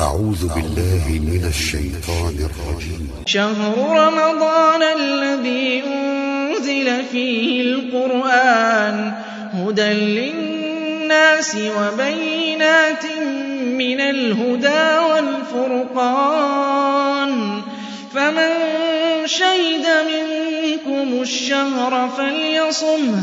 أعوذ بالله من الشيطان الرجيم. شهر رمضان الذي أنزل فيه القرآن هدى للناس وبينات من الهدى والفرقان. فمن شهد منكم الشهر فليصمه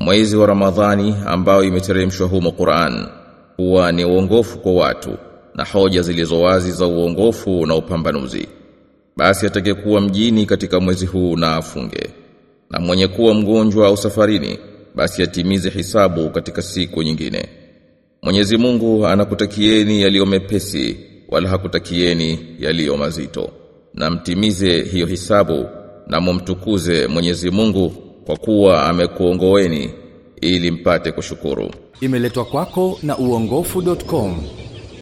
Mwezi wa Ramadhani ambao imeteremshwa humo Qur'an huwa ni uongofu kwa watu na hoja zilizo wazi za uongofu na upambanuzi. Basi atakayekuwa mjini katika mwezi huu na afunge. Na mwenye kuwa mgonjwa au safarini basi atimize hisabu katika siku nyingine. Mwenyezi Mungu anakutakieni yaliyo mepesi wala hakutakieni yaliyo mazito. Na mtimize hiyo hisabu na mumtukuze Mwenyezi Mungu kwa kuwa amekuongoeni ili mpate kushukuru. Imeletwa kwako na uongofu.com